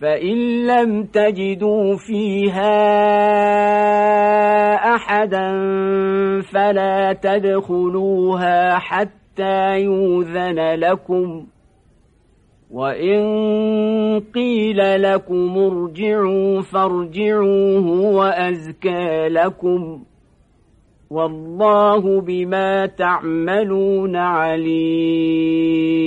فإن لم تجدوا فيها أحدا فلا تدخلوها حتى يوذن لكم وإن قيل لكم ارجعوا فارجعوا هو أزكى لكم والله بما تعملون عليم